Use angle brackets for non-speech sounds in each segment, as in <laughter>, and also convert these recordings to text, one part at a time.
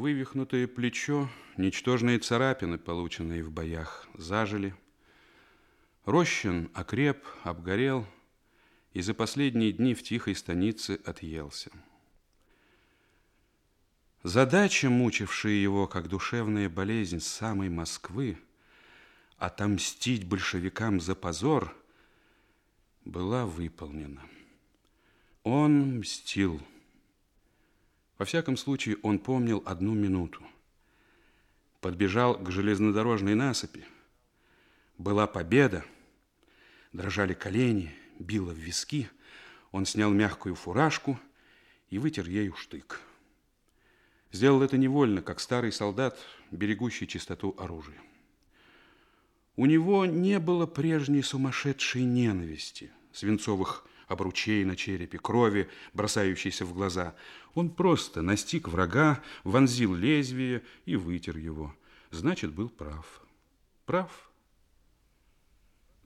Вывихнутое плечо, ничтожные царапины, полученные в боях, зажили. Рощин окреп, обгорел и за последние дни в тихой станице отъелся. Задача, мучившая его, как душевная болезнь самой Москвы, отомстить большевикам за позор, была выполнена. Он мстил. Во всяком случае, он помнил одну минуту. Подбежал к железнодорожной насыпи. Была победа. Дрожали колени, било в виски. Он снял мягкую фуражку и вытер ею штык. Сделал это невольно, как старый солдат, берегущий чистоту оружия. У него не было прежней сумасшедшей ненависти, свинцовых обручей на черепе, крови, бросающейся в глаза. Он просто настиг врага, вонзил лезвие и вытер его. Значит, был прав. Прав.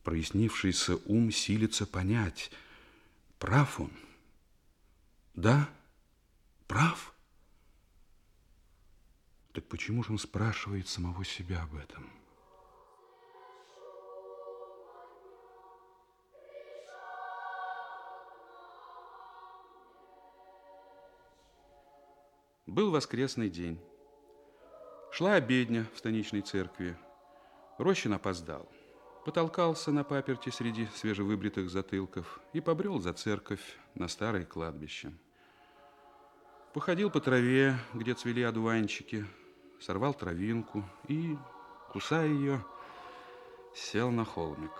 Прояснившийся ум силится понять, прав он. Да, прав. Так почему же он спрашивает самого себя об этом? Был воскресный день. Шла обедня в станичной церкви. Рощин опоздал. Потолкался на паперти среди свежевыбритых затылков и побрел за церковь на старое кладбище. Походил по траве, где цвели одуванчики, сорвал травинку и, кусая ее, сел на холмик.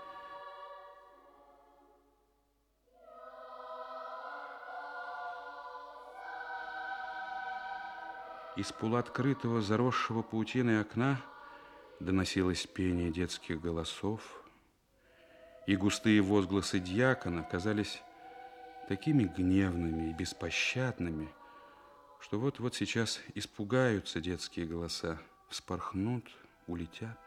Из полуоткрытого, заросшего паутиной окна доносилось пение детских голосов, и густые возгласы дьякона казались такими гневными и беспощадными, что вот-вот сейчас испугаются детские голоса, вспорхнут, улетят.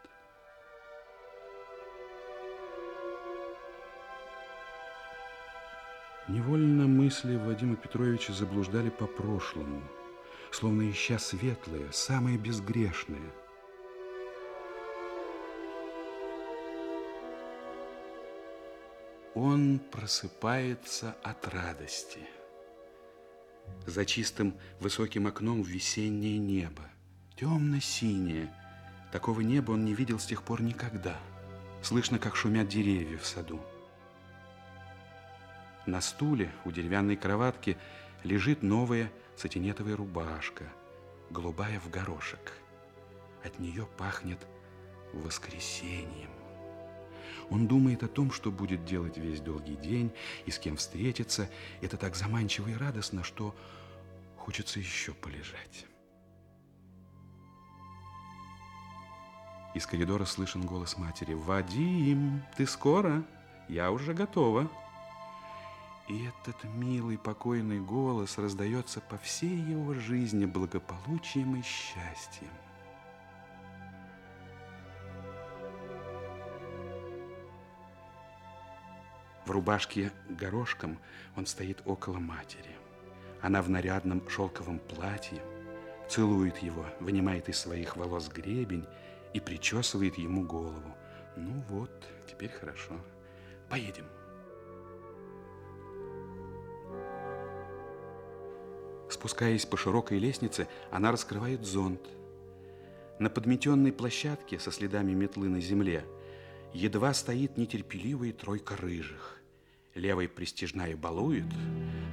Невольно мысли Владимира Петровича заблуждали по прошлому, словно ища светлое, самое безгрешное. Он просыпается от радости – за чистым высоким окном весеннее небо, темно-синее. Такого неба он не видел с тех пор никогда. Слышно, как шумят деревья в саду. На стуле у деревянной кроватки лежит новая сатинетовая рубашка, голубая в горошек. От нее пахнет воскресеньем. Он думает о том, что будет делать весь долгий день и с кем встретиться. Это так заманчиво и радостно, что хочется еще полежать. Из коридора слышен голос матери. «Вадим, ты скоро? Я уже готова». И этот милый, покойный голос раздается по всей его жизни благополучием и счастьем. В рубашке горошком он стоит около матери. Она в нарядном шелковом платье, целует его, вынимает из своих волос гребень и причесывает ему голову. Ну вот, теперь хорошо. Поедем. Спускаясь по широкой лестнице, она раскрывает зонт. На подметенной площадке со следами метлы на земле едва стоит нетерпеливая тройка рыжих. Левый пристижная балует,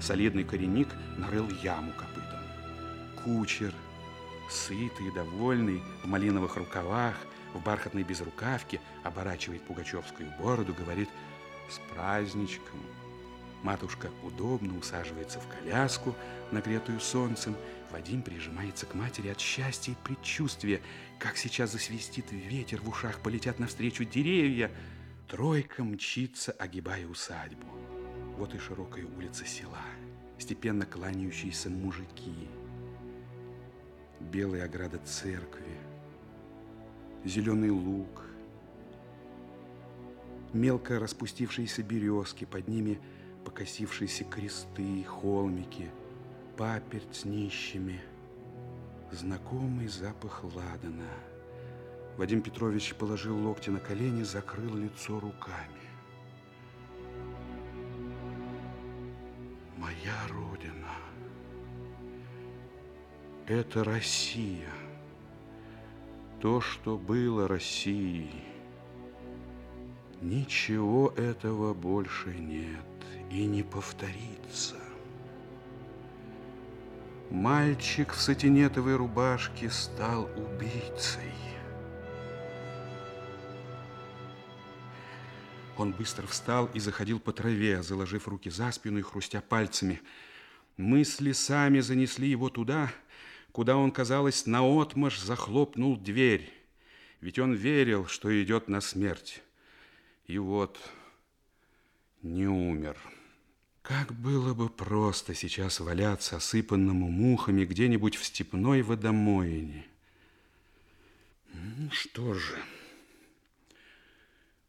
солидный коренник нарыл яму копытом. Кучер, сытый и довольный, в малиновых рукавах, в бархатной безрукавке, оборачивает пугачевскую бороду, говорит «С праздничком!». Матушка удобно усаживается в коляску, нагретую солнцем. Вадим прижимается к матери от счастья и предчувствия, как сейчас засвистит ветер, в ушах полетят навстречу деревья – Тройка мчится, огибая усадьбу. Вот и широкая улица села, степенно кланяющиеся мужики, белая ограда церкви, зеленый луг, мелко распустившиеся березки, под ними покосившиеся кресты, холмики, паперть с нищими. знакомый запах ладана. Вадим Петрович положил локти на колени, закрыл лицо руками. Моя родина. Это Россия. То, что было Россией. Ничего этого больше нет и не повторится. Мальчик в сатинетовой рубашке стал убийцей. Он быстро встал и заходил по траве, заложив руки за спину и хрустя пальцами. Мысли сами занесли его туда, куда он, казалось, наотмашь захлопнул дверь. Ведь он верил, что идет на смерть. И вот не умер. Как было бы просто сейчас валяться осыпанному мухами где-нибудь в степной водомоине. Ну что же,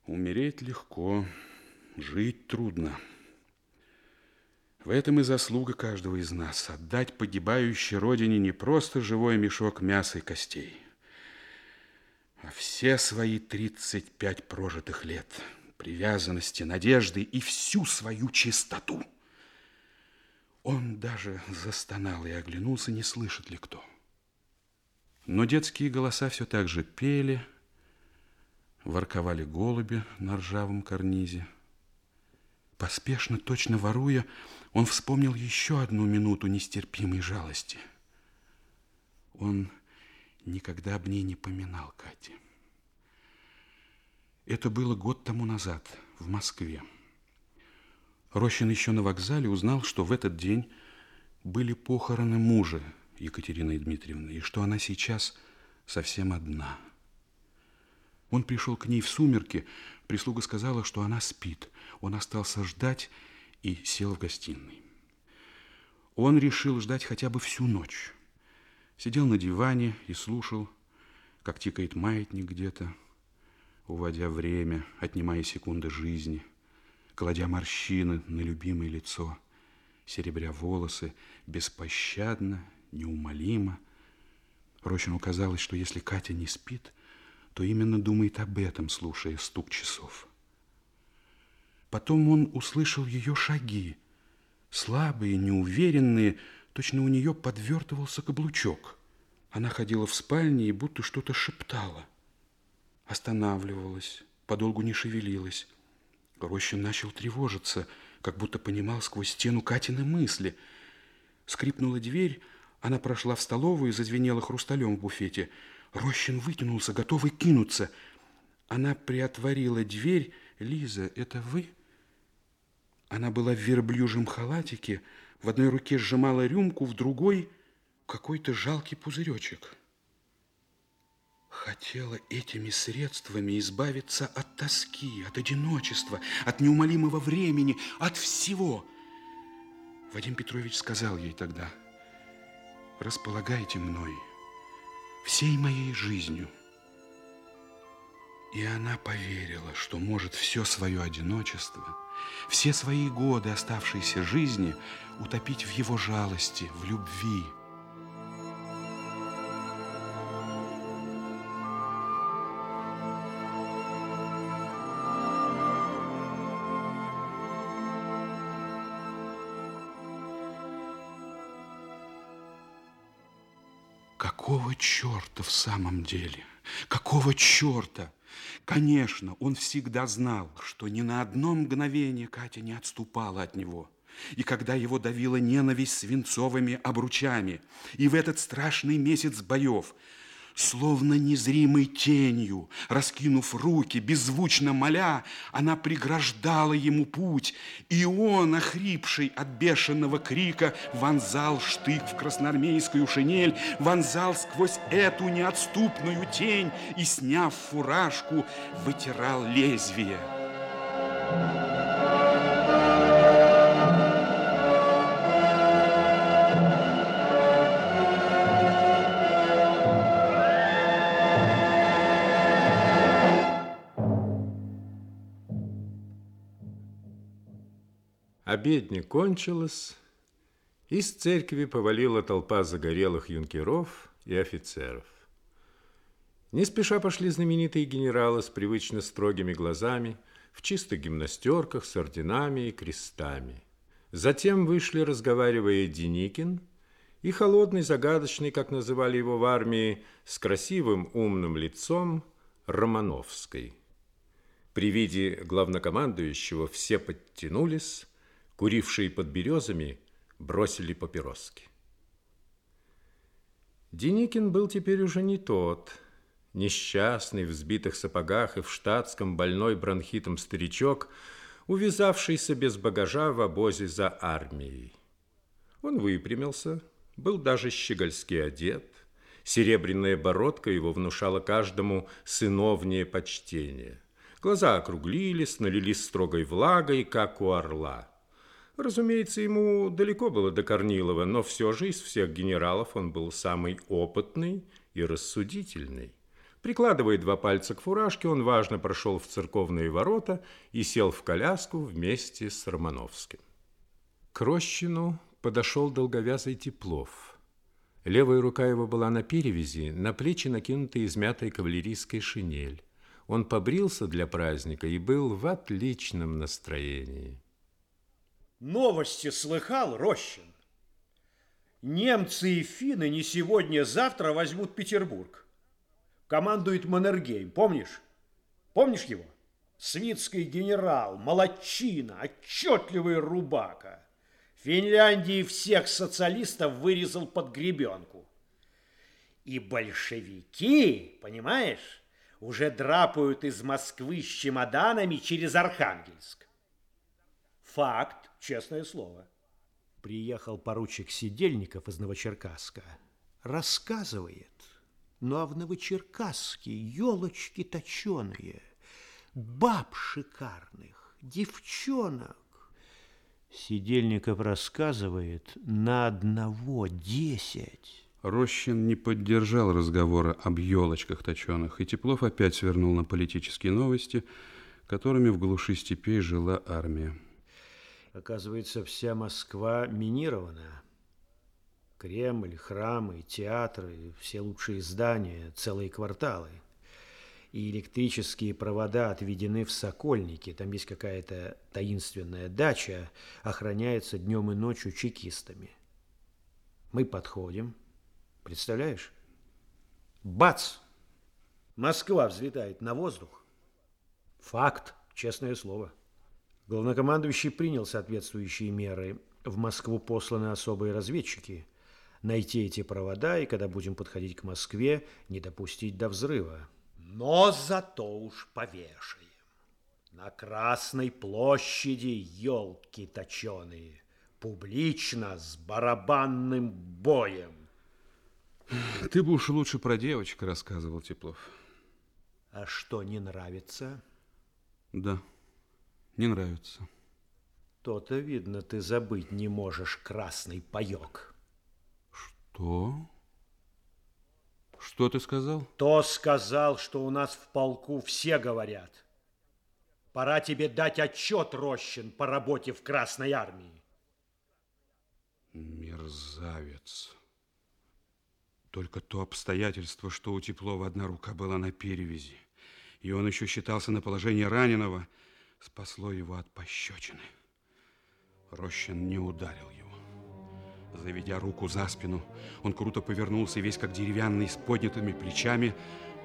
умереть легко, жить трудно. В этом и заслуга каждого из нас – отдать погибающей родине не просто живой мешок мяса и костей, а все свои 35 прожитых лет – привязанности, надежды и всю свою чистоту. Он даже застонал и оглянулся, не слышит ли кто. Но детские голоса все так же пели, ворковали голуби на ржавом карнизе. Поспешно, точно воруя, он вспомнил еще одну минуту нестерпимой жалости. Он никогда об ней не поминал Кате. Это было год тому назад, в Москве. Рощин еще на вокзале узнал, что в этот день были похороны мужа Екатерины Дмитриевны, и что она сейчас совсем одна. Он пришел к ней в сумерки, прислуга сказала, что она спит. Он остался ждать и сел в гостиной. Он решил ждать хотя бы всю ночь. Сидел на диване и слушал, как тикает маятник где-то, уводя время, отнимая секунды жизни, кладя морщины на любимое лицо, серебря волосы, беспощадно, неумолимо. Рощину казалось, что если Катя не спит, то именно думает об этом, слушая стук часов. Потом он услышал ее шаги, слабые, неуверенные, точно у нее подвертывался каблучок. Она ходила в спальне и будто что-то шептала – останавливалась, подолгу не шевелилась. Рощин начал тревожиться, как будто понимал сквозь стену Катины мысли. Скрипнула дверь, она прошла в столовую и зазвенела хрусталем в буфете. Рощин вытянулся, готовый кинуться. Она приотворила дверь. «Лиза, это вы?» Она была в верблюжьем халатике, в одной руке сжимала рюмку, в другой какой-то жалкий пузыречек хотела этими средствами избавиться от тоски, от одиночества, от неумолимого времени, от всего. Вадим Петрович сказал ей тогда, располагайте мной, всей моей жизнью. И она поверила, что может все свое одиночество, все свои годы оставшейся жизни утопить в его жалости, в любви, черта в самом деле? Какого черта? Конечно, он всегда знал, что ни на одно мгновение Катя не отступала от него. И когда его давила ненависть свинцовыми обручами, и в этот страшный месяц боев – Словно незримой тенью, раскинув руки, беззвучно моля, она преграждала ему путь, и он, охрипший от бешеного крика, вонзал штык в красноармейскую шинель, вонзал сквозь эту неотступную тень и, сняв фуражку, вытирал лезвие. Thank you. Обедня кончилась, из церкви повалила толпа загорелых юнкеров и офицеров. Не спеша пошли знаменитые генералы с привычно строгими глазами, в чистых гимнастерках с орденами и крестами. Затем вышли, разговаривая, Деникин и холодный, загадочный, как называли его в армии, с красивым умным лицом Романовской. При виде главнокомандующего все подтянулись, курившие под березами бросили папироски. Деникин был теперь уже не тот, несчастный в сбитых сапогах и в штатском больной бронхитом старичок, увязавшийся без багажа в обозе за армией. Он выпрямился, был даже щегольски одет, серебряная бородка его внушала каждому сыновнее почтение – Глаза округлились, налились строгой влагой, как у орла. Разумеется, ему далеко было до Корнилова, но все же из всех генералов он был самый опытный и рассудительный. Прикладывая два пальца к фуражке, он важно прошел в церковные ворота и сел в коляску вместе с Романовским. К Рощину подошел долговязый Теплов. Левая рука его была на перевязи, на плечи накинута измятая кавалерийская шинель. Он побрился для праздника и был в отличном настроении. Новости слыхал, Рощин? Немцы и финны не сегодня-завтра возьмут Петербург. Командует Маннергейм, помнишь? Помнишь его? Свитский генерал, молодчина, отчетливый рубака. Финляндии всех социалистов вырезал под гребенку. И большевики, понимаешь, уже драпают из Москвы с чемоданами через Архангельск. Факт, честное слово. Приехал поручик Сидельников из Новочеркасска. Рассказывает, ну а в Новочеркасске елочки точеные, баб шикарных, девчонок. Сидельников рассказывает, на одного десять. Рощин не поддержал разговора об елочках точеных, и Теплов опять свернул на политические новости, которыми в глуши степей жила армия. Оказывается, вся Москва минирована. Кремль, храмы, театры, все лучшие здания, целые кварталы. И электрические провода отведены в Сокольники. Там есть какая-то таинственная дача, охраняется днем и ночью чекистами. Мы подходим – Представляешь? Бац! Москва взлетает на воздух. Факт, честное слово. Главнокомандующий принял соответствующие меры. В Москву посланы особые разведчики. Найти эти провода, и когда будем подходить к Москве, не допустить до взрыва. Но зато уж повешаем. На Красной площади елки точеные. Публично, с барабанным боем. Ты бы уж лучше про девочек рассказывал, Теплов. А что, не нравится? Да, не нравится. То-то, видно, ты забыть не можешь красный паёк. Что? Что ты сказал? То сказал, что у нас в полку все говорят. Пора тебе дать отчет, Рощин, по работе в Красной Армии. Мерзавец. Только то обстоятельство, что у Теплова одна рука была на перевязи, и он еще считался на положении раненого, спасло его от пощечины. Рощин не ударил его. Заведя руку за спину, он круто повернулся, весь как деревянный, с поднятыми плечами,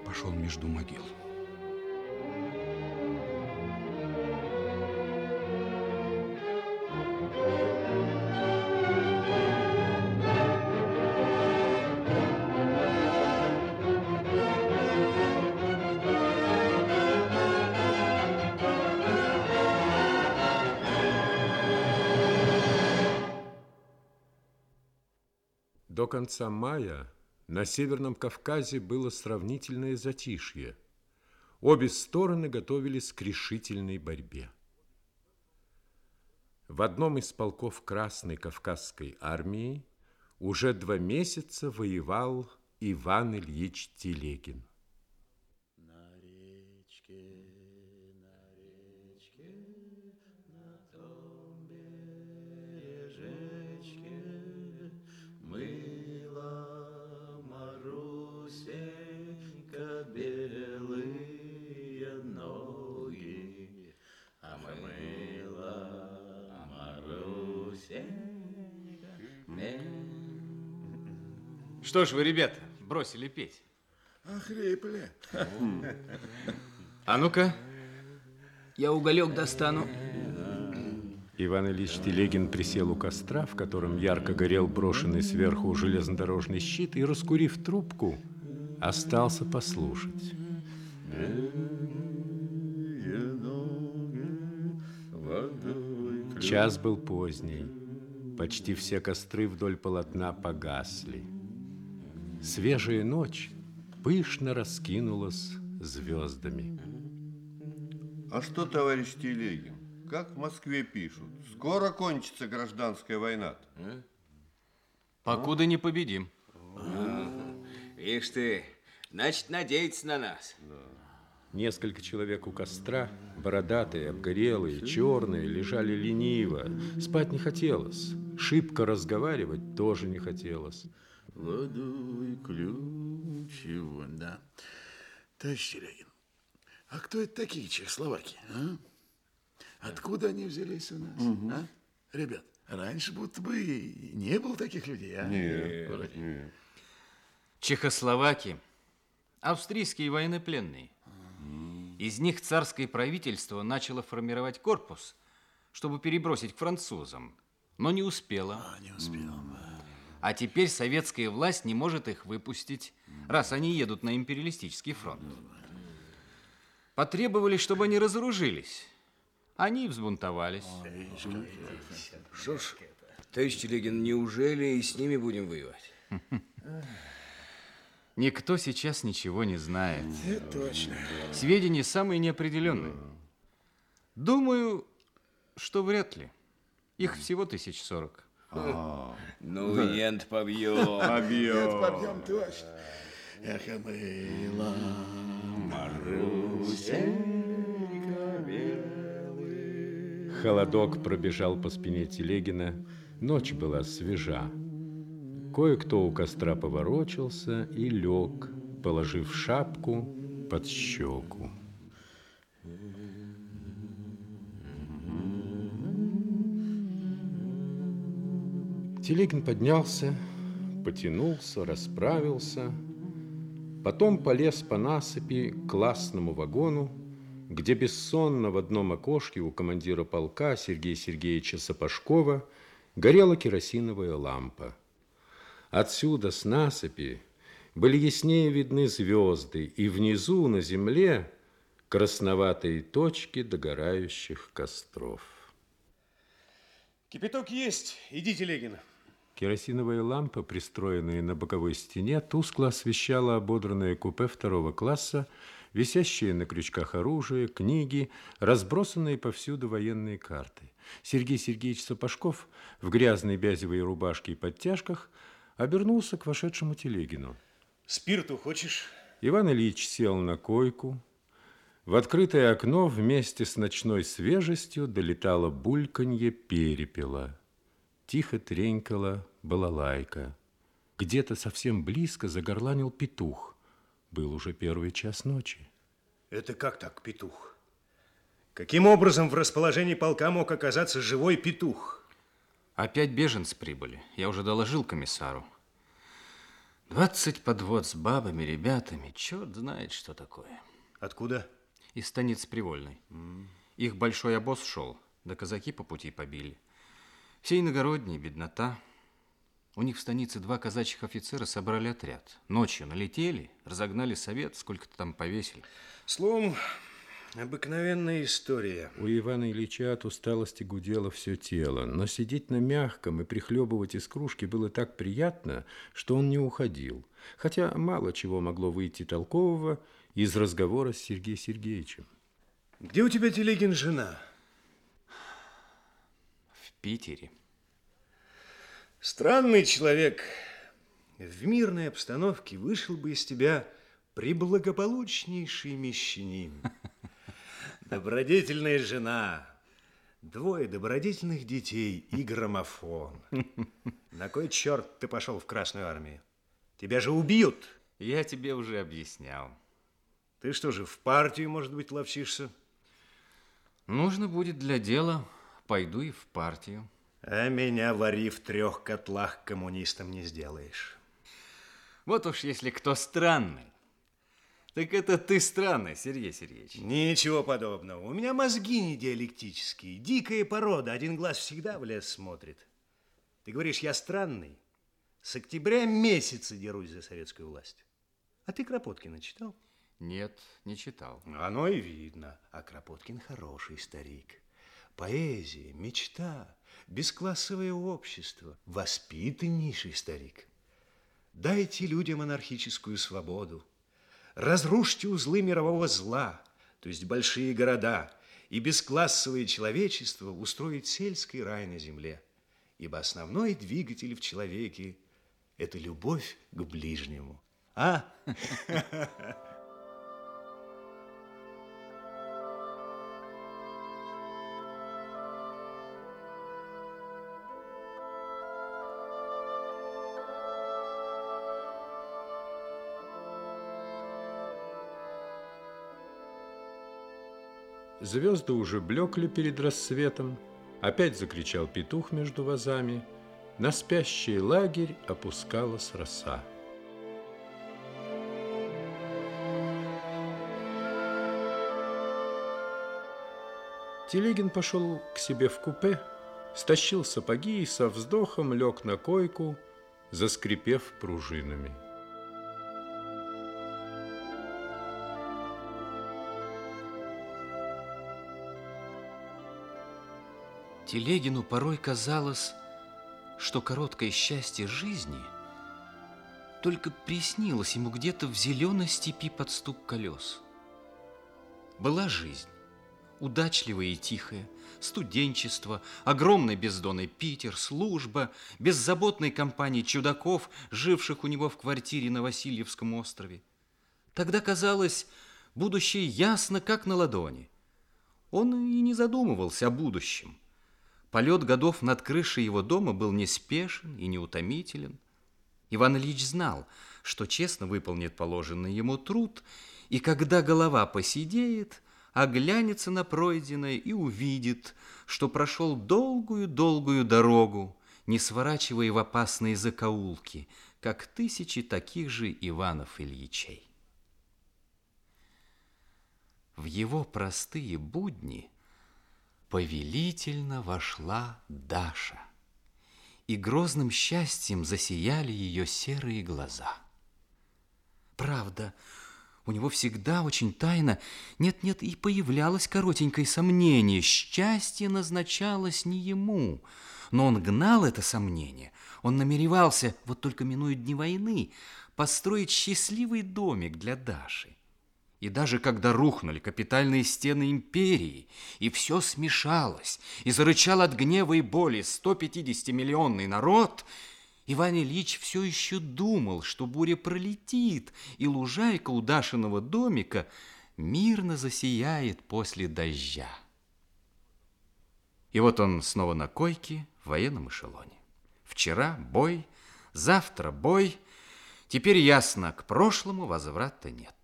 пошел между могил. До конца мая на Северном Кавказе было сравнительное затишье. Обе стороны готовились к решительной борьбе. В одном из полков Красной Кавказской армии уже два месяца воевал Иван Ильич Телегин. Что ж вы, ребята, бросили петь? Охрипли. А ну-ка, я уголек достану. Иван Ильич Телегин присел у костра, в котором ярко горел брошенный сверху железнодорожный щит, и, раскурив трубку, остался послушать. Час был поздний. Почти все костры вдоль полотна погасли. Свежая ночь пышно раскинулась звездами. А что, товарищ Телегин, как в Москве пишут, скоро кончится гражданская война -то. Покуда не победим. Ишь ты, значит, надеется на нас. Несколько человек у костра, бородатые, обгорелые, черные, лежали лениво. Спать не хотелось. Шибко разговаривать тоже не хотелось. Водой ключ его, да. Товарищ Телегин, а кто это такие чехословаки, а? Откуда они взялись у нас, а? Ребят, раньше будто бы и не было таких людей, а? Нет, нет. Чехословаки, австрийские военнопленные. Из них царское правительство начало формировать корпус, чтобы перебросить к французам, но не успело. А, не успел. А теперь советская власть не может их выпустить, раз они едут на империалистический фронт. Потребовали, чтобы они разоружились. Они взбунтовались. Что ж, товарищ Телегин, неужели и с ними будем воевать? Никто сейчас ничего не знает. Это точно. Сведения самые неопределенные. Думаю, что вряд ли. Их всего тысяч сорок. Ну, ент побьем. Нет, побьем точно. Эх, мыла, Холодок пробежал по спине Телегина. Ночь была свежа. Кое-кто у костра поворочился и лег, положив шапку под щеку. Телегин поднялся, потянулся, расправился, потом полез по насыпи к классному вагону, где бессонно в одном окошке у командира полка Сергея Сергеевича Сапожкова горела керосиновая лампа. Отсюда, с насыпи, были яснее видны звезды, и внизу, на земле, красноватые точки догорающих костров. Кипяток есть. Идите, Легин. Керосиновая лампа, пристроенная на боковой стене, тускло освещала ободранное купе второго класса, висящие на крючках оружие, книги, разбросанные повсюду военные карты. Сергей Сергеевич Сапожков в грязной бязевой рубашке и подтяжках обернулся к вошедшему Телегину. Спирту хочешь? Иван Ильич сел на койку. В открытое окно вместе с ночной свежестью долетало бульканье перепела. Тихо тренькала балалайка. Где-то совсем близко загорланил петух. Был уже первый час ночи. Это как так, петух? Каким образом в расположении полка мог оказаться живой петух? Опять беженцы прибыли. Я уже доложил комиссару. Двадцать подвод с бабами, ребятами. Черт знает, что такое. Откуда? Из станицы Привольной. Их большой обоз шел, да казаки по пути побили. Все иногородние, беднота. У них в станице два казачьих офицера собрали отряд. Ночью налетели, разогнали совет, сколько-то там повесили. Словом, обыкновенная история. У Ивана Ильича от усталости гудело все тело, но сидеть на мягком и прихлебывать из кружки было так приятно, что он не уходил. Хотя мало чего могло выйти толкового из разговора с Сергеем Сергеевичем. Где у тебя, Телегин, жена? Питере. Странный человек. В мирной обстановке вышел бы из тебя приблагополучнейший мещанин. <laughs> Добродетельная жена, двое добродетельных детей и граммофон. <laughs> На кой черт ты пошел в Красную Армию? Тебя же убьют. Я тебе уже объяснял. Ты что же, в партию, может быть, ловчишься? Нужно будет для дела, пойду и в партию. А меня вари в трех котлах коммунистом не сделаешь. Вот уж если кто странный, так это ты странный, Сергей Сергеевич. Ничего подобного. У меня мозги не диалектические. Дикая порода. Один глаз всегда в лес смотрит. Ты говоришь, я странный? С октября месяца дерусь за советскую власть. А ты Кропоткина читал? Нет, не читал. Оно и видно. А Кропоткин хороший старик. Поэзия, мечта, бесклассовое общество, воспитаннейший старик. Дайте людям анархическую свободу. Разрушьте узлы мирового зла, то есть большие города, и бесклассовое человечество устроить сельский рай на земле. Ибо основной двигатель в человеке – это любовь к ближнему. А? <laughs> Звезды уже блекли перед рассветом. Опять закричал петух между вазами. На спящий лагерь опускалась роса. Телегин пошел к себе в купе, стащил сапоги и со вздохом лег на койку, заскрипев пружинами. Телегину порой казалось, что короткое счастье жизни только приснилось ему где-то в зеленой степи под стук колес. Была жизнь, удачливая и тихая, студенчество, огромный бездонный Питер, служба, беззаботной компании чудаков, живших у него в квартире на Васильевском острове. Тогда казалось, будущее ясно, как на ладони. Он и не задумывался о будущем. Полет годов над крышей его дома был неспешен и неутомителен. Иван Ильич знал, что честно выполнит положенный ему труд, и когда голова посидеет, оглянется на пройденное и увидит, что прошел долгую-долгую дорогу, не сворачивая в опасные закоулки, как тысячи таких же Иванов Ильичей. В его простые будни – повелительно вошла Даша, и грозным счастьем засияли ее серые глаза. Правда, у него всегда очень тайно, нет-нет, и появлялось коротенькое сомнение, счастье назначалось не ему, но он гнал это сомнение, он намеревался, вот только минуя дни войны, построить счастливый домик для Даши. И даже когда рухнули капитальные стены империи, и все смешалось, и зарычал от гнева и боли 150-миллионный народ, Иван Ильич все еще думал, что буря пролетит, и лужайка у Дашиного домика мирно засияет после дождя. И вот он снова на койке в военном эшелоне. Вчера бой, завтра бой. Теперь ясно, к прошлому возврата нет.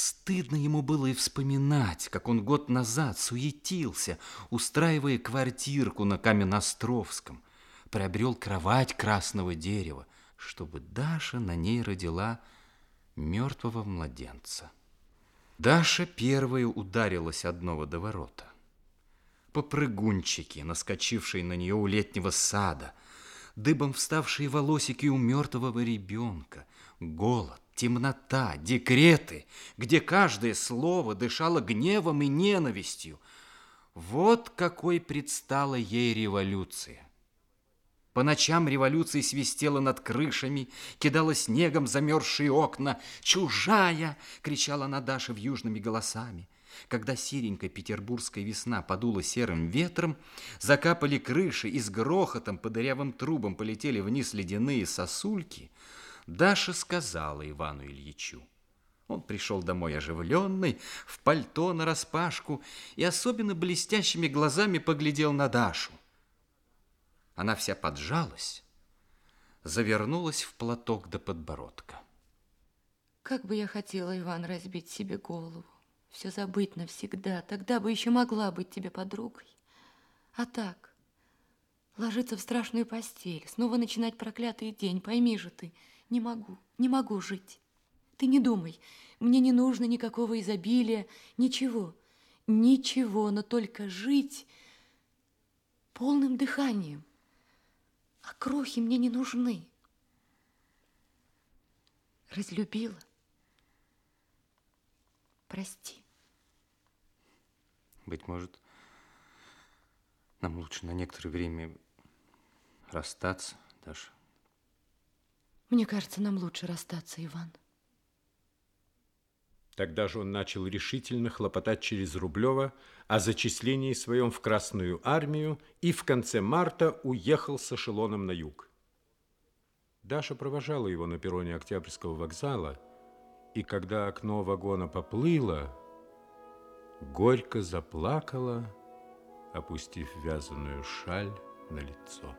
Стыдно ему было и вспоминать, как он год назад суетился, устраивая квартирку на Каменностровском, приобрел кровать красного дерева, чтобы Даша на ней родила мертвого младенца. Даша первая ударилась одного до ворота. Попрыгунчики, наскочившие на нее у летнего сада, дыбом вставшие волосики у мертвого ребенка, голод, темнота, декреты, где каждое слово дышало гневом и ненавистью. Вот какой предстала ей революция. По ночам революция свистела над крышами, кидала снегом замерзшие окна. «Чужая!» — кричала она Даша вьюжными голосами. Когда серенькая петербургская весна подула серым ветром, закапали крыши и с грохотом по дырявым трубам полетели вниз ледяные сосульки — Даша сказала Ивану Ильичу. Он пришел домой оживленный, в пальто нараспашку и особенно блестящими глазами поглядел на Дашу. Она вся поджалась, завернулась в платок до подбородка. Как бы я хотела, Иван, разбить себе голову, все забыть навсегда, тогда бы еще могла быть тебе подругой. А так, ложиться в страшную постель, снова начинать проклятый день, пойми же ты – Не могу, не могу жить. Ты не думай, мне не нужно никакого изобилия, ничего, ничего, но только жить полным дыханием. А крохи мне не нужны. Разлюбила. Прости. Быть может, нам лучше на некоторое время расстаться, Даша. Мне кажется, нам лучше расстаться, Иван. Тогда же он начал решительно хлопотать через Рублева о зачислении своем в Красную армию и в конце марта уехал с эшелоном на юг. Даша провожала его на перроне Октябрьского вокзала, и когда окно вагона поплыло, горько заплакала, опустив вязаную шаль на лицо.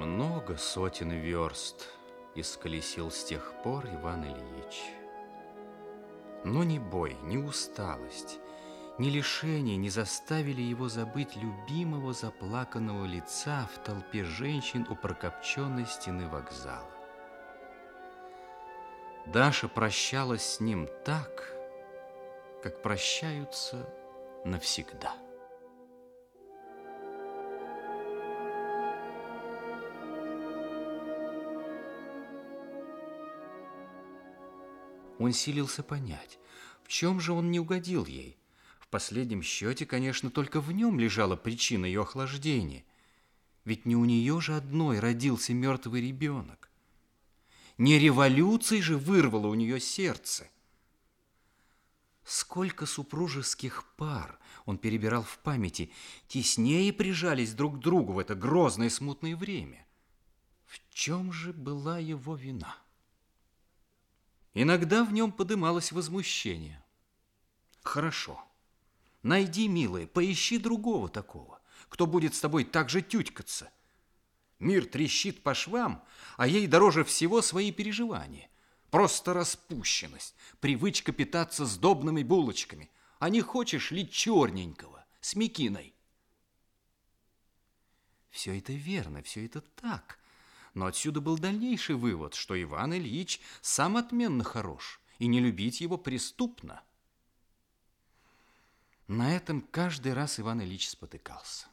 Много сотен верст исколесил с тех пор Иван Ильич. Но ни бой, ни усталость, ни лишение не заставили его забыть любимого заплаканного лица в толпе женщин у прокопченной стены вокзала. Даша прощалась с ним так, как прощаются навсегда. Он силился понять, в чем же он не угодил ей. В последнем счете, конечно, только в нем лежала причина ее охлаждения. Ведь не у нее же одной родился мертвый ребенок. Не революция же вырвала у нее сердце. Сколько супружеских пар он перебирал в памяти, теснее прижались друг к другу в это грозное смутное время. В чем же была его вина? Иногда в нем подымалось возмущение. Хорошо. Найди, милая, поищи другого такого, кто будет с тобой так же тютькаться. Мир трещит по швам, а ей дороже всего свои переживания. Просто распущенность, привычка питаться сдобными булочками. А не хочешь ли черненького, с мекиной? Все это верно, все это так. Но отсюда был дальнейший вывод, что Иван Ильич сам отменно хорош, и не любить его преступно. На этом каждый раз Иван Ильич спотыкался.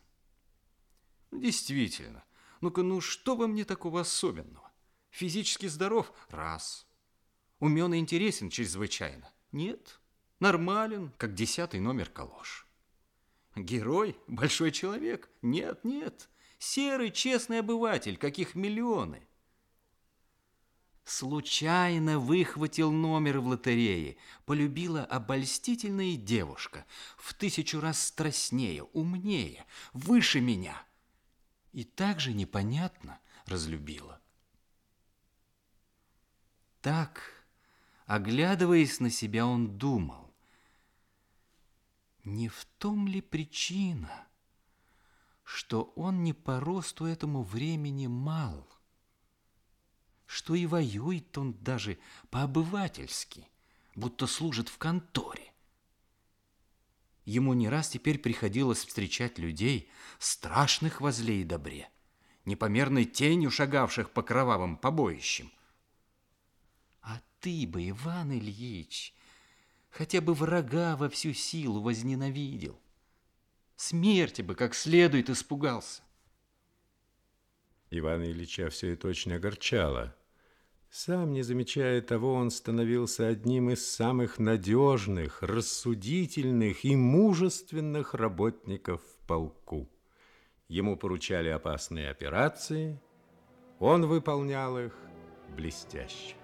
Действительно, ну-ка, ну что во мне такого особенного? Физически здоров – раз. Умен и интересен чрезвычайно – нет. Нормален, как десятый номер калош. Герой? Большой человек? Нет, нет. Серый, честный обыватель, каких миллионы. Случайно выхватил номер в лотерее. Полюбила обольстительная девушка, в тысячу раз страстнее, умнее, выше меня. И так же непонятно разлюбила. Так, оглядываясь на себя, он думал, не в том ли причина, что он не по росту этому времени мал, что и воюет он даже по-обывательски, будто служит в конторе. Ему не раз теперь приходилось встречать людей, страшных во зле и добре, непомерной тенью шагавших по кровавым побоищам. А ты бы, Иван Ильич, хотя бы врага во всю силу возненавидел смерти бы как следует испугался. Ивана Ильича все это очень огорчало. Сам, не замечая того, он становился одним из самых надежных, рассудительных и мужественных работников в полку. Ему поручали опасные операции, он выполнял их блестяще.